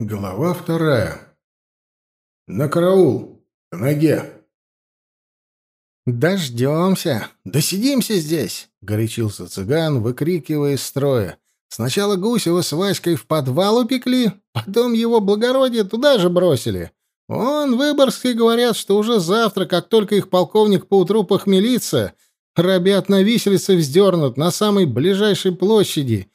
Глава вторая. На караул! К ноге! «Дождемся! Досидимся здесь!» — горячился цыган, выкрикивая из строя. «Сначала Гусева с Васькой в подвал упекли, потом его благородие туда же бросили. Он, Выборгские, говорят, что уже завтра, как только их полковник поутру похмелится, ребят на виселице вздернут на самой ближайшей площади,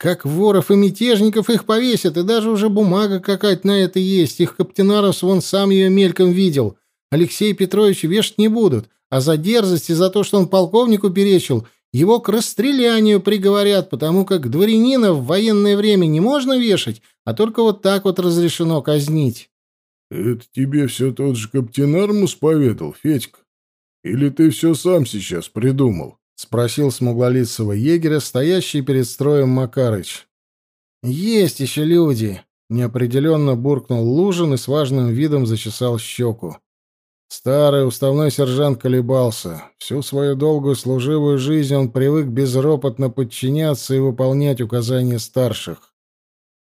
как воров и мятежников их повесят, и даже уже бумага какая-то на это есть. Их Каптенаров вон сам ее мельком видел. Алексей Петрович вешать не будут, а за дерзость и за то, что он полковнику перечил, его к расстрелянию приговорят, потому как дворянина в военное время не можно вешать, а только вот так вот разрешено казнить. — Это тебе все тот же Каптенармус поведал, Федька? Или ты все сам сейчас придумал? — спросил смуглолицего егеря, стоящий перед строем Макарыч. «Есть еще люди!» — неопределенно буркнул Лужин и с важным видом зачесал щеку. Старый уставной сержант колебался. Всю свою долгую служивую жизнь он привык безропотно подчиняться и выполнять указания старших.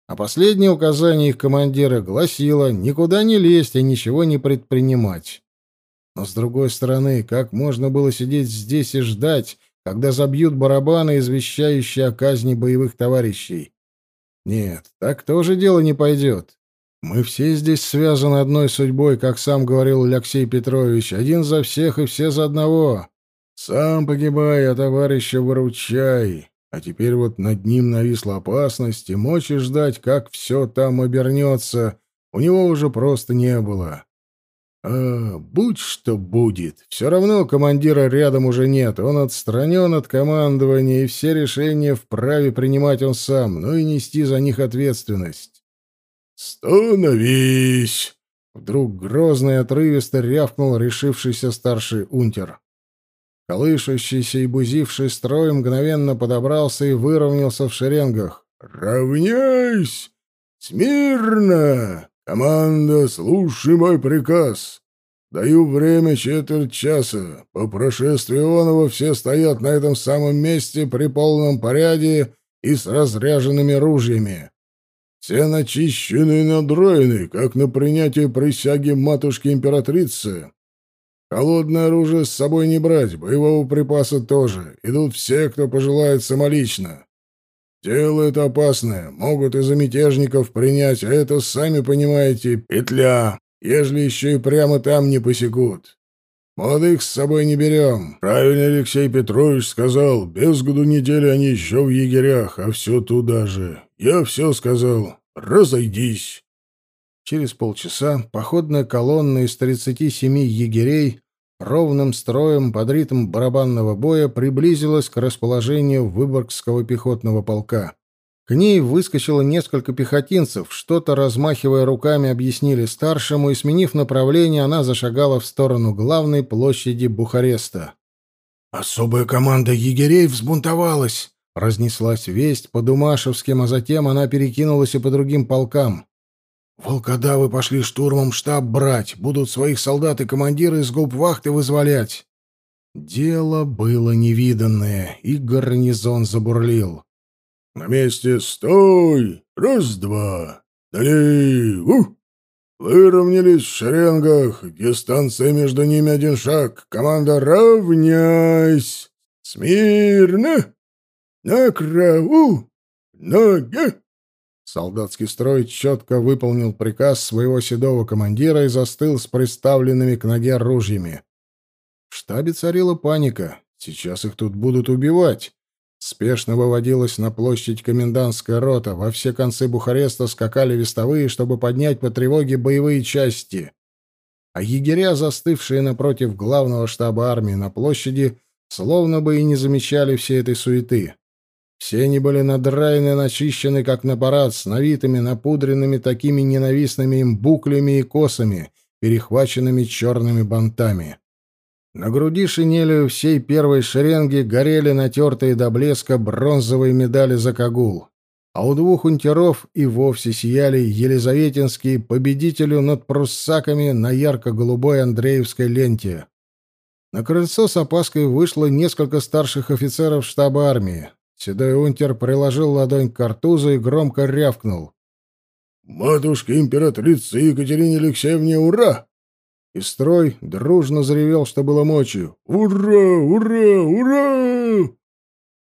А последнее указание их командира гласило «никуда не лезть и ничего не предпринимать». Но, с другой стороны, как можно было сидеть здесь и ждать, когда забьют барабаны, извещающие о казни боевых товарищей. Нет, так тоже дело не пойдет. Мы все здесь связаны одной судьбой, как сам говорил Алексей Петрович, один за всех и все за одного. Сам погибай, а товарища выручай. А теперь вот над ним нависла опасность, и мочи ждать, как все там обернется, у него уже просто не было. А, будь что будет. Все равно командира рядом уже нет. Он отстранен от командования, и все решения вправе принимать он сам, но и нести за них ответственность. «Становись!» Вдруг грозно и отрывисто рявкнул решившийся старший унтер. Колышущийся и бузивший строй мгновенно подобрался и выровнялся в шеренгах. «Равняйсь! Смирно! «Команда, слушай мой приказ. Даю время четверть часа. По прошествии оного все стоят на этом самом месте при полном порядке и с разряженными ружьями. Все начищены и надроены, как на принятие присяги матушки-императрицы. Холодное оружие с собой не брать, боевого припаса тоже. Идут все, кто пожелает самолично. Дело это опасное, могут из-за мятежников принять, а это, сами понимаете, петля, ежели еще и прямо там не посекут. Молодых с собой не берем. Правильно Алексей Петрович сказал, без году недели они еще в егерях, а все туда же. Я все сказал, разойдись. Через полчаса походная колонна из тридцати семи егерей ровным строем под ритм барабанного боя приблизилась к расположению Выборгского пехотного полка. К ней выскочило несколько пехотинцев, что-то размахивая руками объяснили старшему, и, сменив направление, она зашагала в сторону главной площади Бухареста. «Особая команда егерей взбунтовалась!» — разнеслась весть по Думашевским, а затем она перекинулась и по другим полкам. Волкодавы пошли штурмом штаб брать, будут своих солдат и командира из губвахты вызволять. Дело было невиданное, и гарнизон забурлил. «На месте стой! Раз-два! Далее! У! Выровнялись в шеренгах, дистанция между ними один шаг. Команда равняйсь! Смирно! На крову! Ноги!» Солдатский строй четко выполнил приказ своего седого командира и застыл с приставленными к ноге ружьями. В штабе царила паника. Сейчас их тут будут убивать. Спешно выводилась на площадь комендантская рота. Во все концы Бухареста скакали вестовые, чтобы поднять по тревоге боевые части. А егеря, застывшие напротив главного штаба армии на площади, словно бы и не замечали всей этой суеты. Все они были надраены начищены, как на парад, с навитыми, напудренными такими ненавистными им буклями и косами, перехваченными черными бантами. На груди шинели всей первой шеренги горели натертые до блеска бронзовые медали за Кагул, а у двух унтеров и вовсе сияли елизаветинские победителю над пруссаками на ярко-голубой Андреевской ленте. На крыльцо с опаской вышло несколько старших офицеров штаба армии. Седой унтер приложил ладонь к картузу и громко рявкнул. Матушке императрице Екатерине Алексеевне ура!» И строй дружно заревел, что было мочи. «Ура! Ура! Ура!»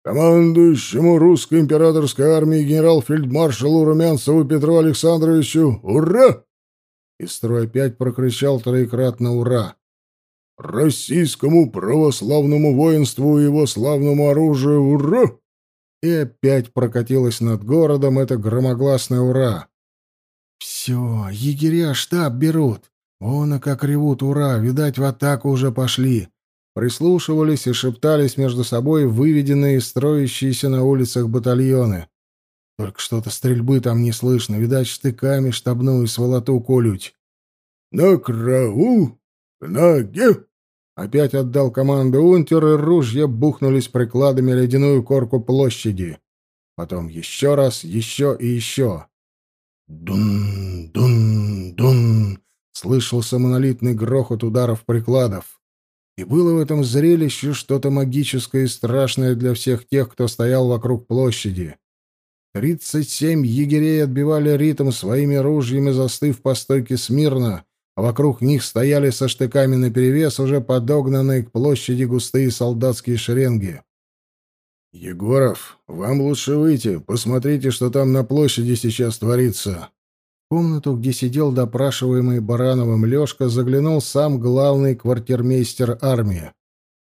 Командующему русской императорской армией генерал-фельдмаршалу Румянцеву Петру Александровичу «Ура!» И строй опять прокричал троекратно «Ура!» «Российскому православному воинству и его славному оружию «Ура!» И опять прокатилось над городом это громогласное «Ура!» «Все, егеря штаб берут. Вон, как ревут «Ура!» Видать, в атаку уже пошли!» Прислушивались и шептались между собой выведенные, строящиеся на улицах батальоны. Только что-то стрельбы там не слышно, видать, штыками штабную сволоту колють. «На крау! К ноге!» Опять отдал команду унтер, и ружья бухнулись прикладами ледяную корку площади. Потом еще раз, еще и еще. Дун-дун-дун! Слышался монолитный грохот ударов прикладов. И было в этом зрелище что-то магическое и страшное для всех тех, кто стоял вокруг площади. Тридцать семь егерей отбивали ритм своими ружьями, застыв по стойке смирно, а вокруг них стояли со штыками наперевес уже подогнанные к площади густые солдатские шеренги. «Егоров, вам лучше выйти. Посмотрите, что там на площади сейчас творится». Комнату, где сидел допрашиваемый Барановым Лёшка, заглянул сам главный квартирмейстер армии.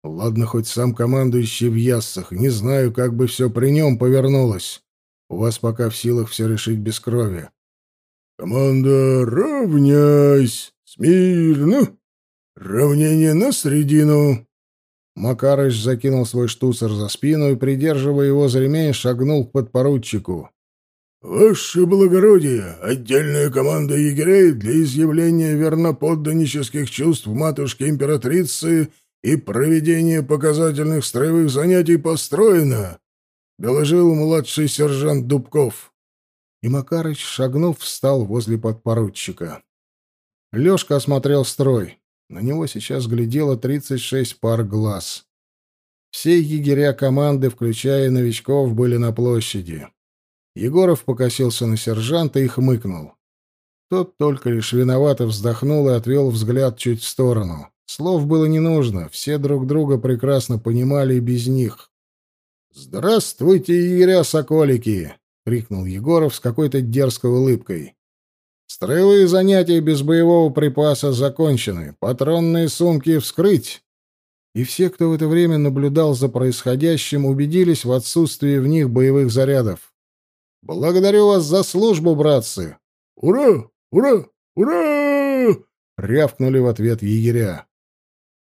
Ладно, хоть сам командующий в Яссах, не знаю, как бы все при нем повернулось. У вас пока в силах все решить без крови. «Команда, равняйсь! Смирно! Равнение на середину!» Макарыч закинул свой штуцер за спину и, придерживая его за ремень, шагнул к подпоручику. «Ваше благородие, отдельная команда егерей для изъявления верноподданнических чувств матушки-императрицы и проведения показательных строевых занятий построена», — доложил младший сержант Дубков. И Макарыч, шагнув, встал возле подпоручика. Лёшка осмотрел строй. На него сейчас глядело тридцать шесть пар глаз. Все егеря команды, включая новичков, были на площади. Егоров покосился на сержанта и хмыкнул. Тот только лишь виновато вздохнул и отвел взгляд чуть в сторону. Слов было не нужно, все друг друга прекрасно понимали и без них. «Здравствуйте, егеря-соколики!» — крикнул Егоров с какой-то дерзкой улыбкой. «Строевые занятия без боевого припаса закончены. Патронные сумки вскрыть!» И все, кто в это время наблюдал за происходящим, убедились в отсутствии в них боевых зарядов. Благодарю вас за службу, братцы. Ура! Ура! Ура! рявкнули в ответ егеря.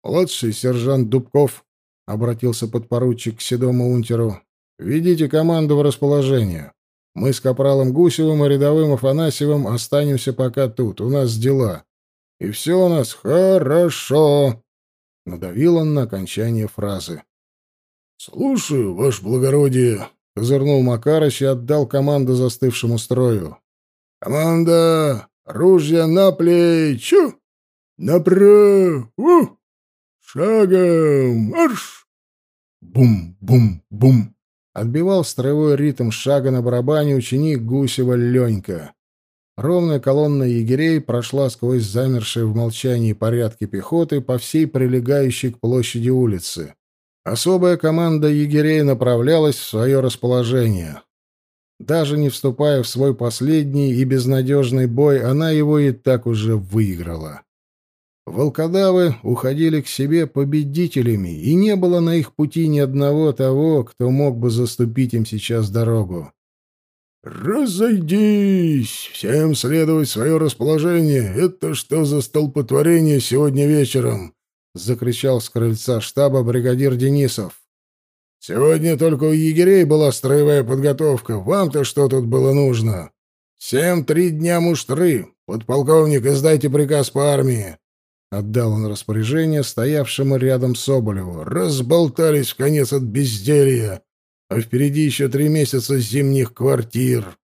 Младший сержант Дубков обратился подпоручик к седому унтеру. Ведите команду в расположение. Мы с капралом Гусевым и рядовым Афанасьевым останемся пока тут. У нас дела. И все у нас хорошо. Надавил он на окончание фразы. «Слушаю, ваше благородие», Козырнул Макарыч и отдал команду застывшему строю. «Команда! Ружья на плечо! Направо! Шагом! Марш!» Бум-бум-бум! Отбивал строевой ритм шага на барабане ученик Гусева Ленька. Ровная колонна егерей прошла сквозь замершие в молчании порядки пехоты по всей прилегающей к площади улицы. Особая команда егерей направлялась в свое расположение. Даже не вступая в свой последний и безнадежный бой, она его и так уже выиграла. Волкодавы уходили к себе победителями, и не было на их пути ни одного того, кто мог бы заступить им сейчас дорогу. «Разойдись! Всем следовать свое расположение! Это что за столпотворение сегодня вечером?» Закричал с крыльца штаба бригадир Денисов. Сегодня только у егерей была строевая подготовка. Вам-то что тут было нужно? Всем три дня муштры. Подполковник, издайте приказ по армии. Отдал он распоряжение стоявшему рядом Соболеву. Разболтались в конец от безделья. А впереди еще три месяца зимних квартир.